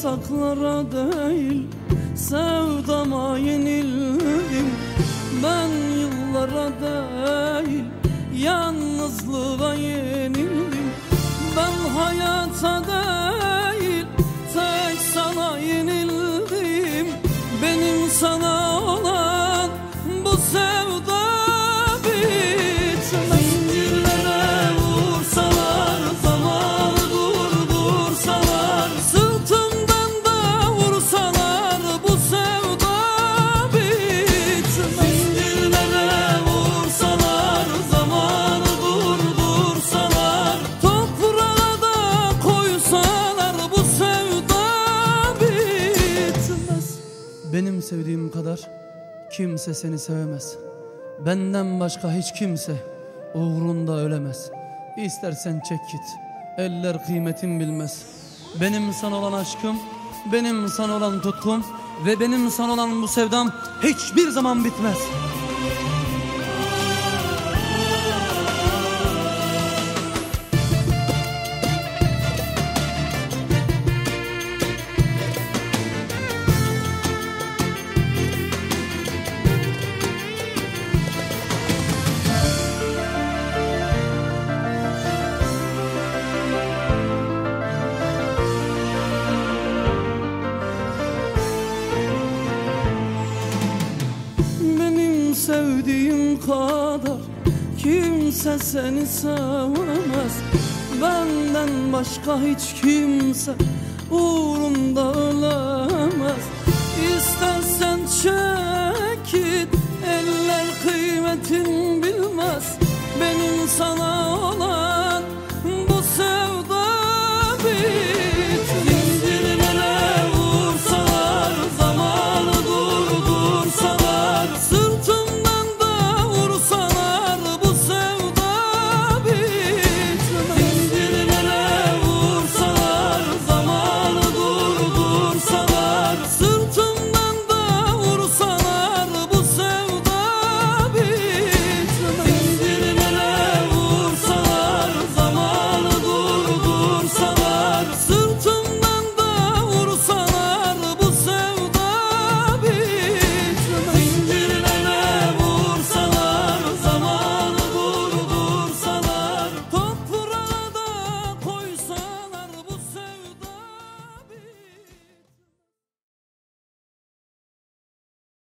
uzaklara değil Sevdama yenildim. Ben yıllara değil Yalnızlığa yenildim. Ben hayata değil Benim sevdiğim kadar kimse seni sevemez. Benden başka hiç kimse uğrunda ölemez. İstersen çek git Eller kıymetin bilmez. Benim sana olan aşkım Benim sana olan tutkum Ve benim sana olan bu sevdam Hiçbir zaman bitmez sevdiğim kadar kimse seni sevemez Benden başka hiç kimse uğrunda ölemez